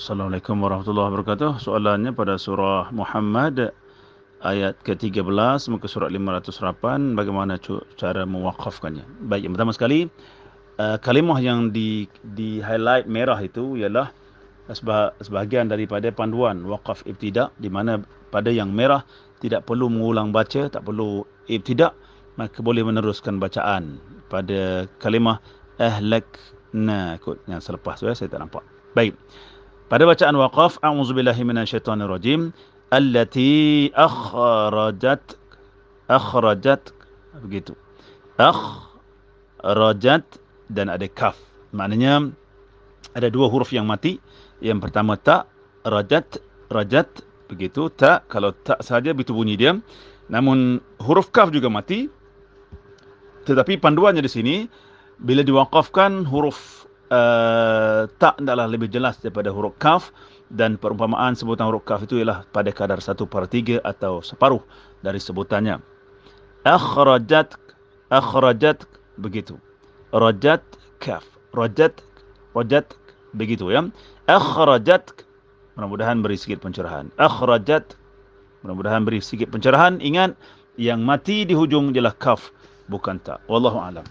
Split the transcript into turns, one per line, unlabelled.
Assalamualaikum warahmatullahi wabarakatuh. Soalannya pada surah Muhammad ayat ke-13 muka surat 508 bagaimana cara mewakafkannya. Baik, yang pertama sekali uh, kalimah yang di di highlight merah itu ialah sebahagian daripada panduan wakaf ibtidak di mana pada yang merah tidak perlu mengulang baca, tak perlu ibtidak, maka boleh meneruskan bacaan pada kalimah ahlakna kot yang selepas tu ya saya tak nampak. Baik. Pada bacaan waqaf, a'udzubillahi minasyaitonirrajim, allati akhrajat akhrajat begitu. Akhrajat dan ada kaf. Maknanya ada dua huruf yang mati. Yang pertama ta, rajat, rajat begitu. Ta kalau ta saja begitu bunyi dia. Namun huruf kaf juga mati. Tetapi panduannya di sini bila diwakafkan huruf uh, tak adalah lebih jelas daripada huruf kaf dan perumpamaan sebutan huruf kaf itu ialah pada kadar satu per tiga atau separuh dari sebutannya. Akhrajat, akhrajat begitu. Rajat kaf, rajat, rajat begitu ya. Akhrajat mudah-mudahan beri sedikit pencerahan. Akhrajat mudah-mudahan beri sedikit pencerahan. Ingat yang mati di hujung ialah kaf bukan tak. Wallahu a'lam.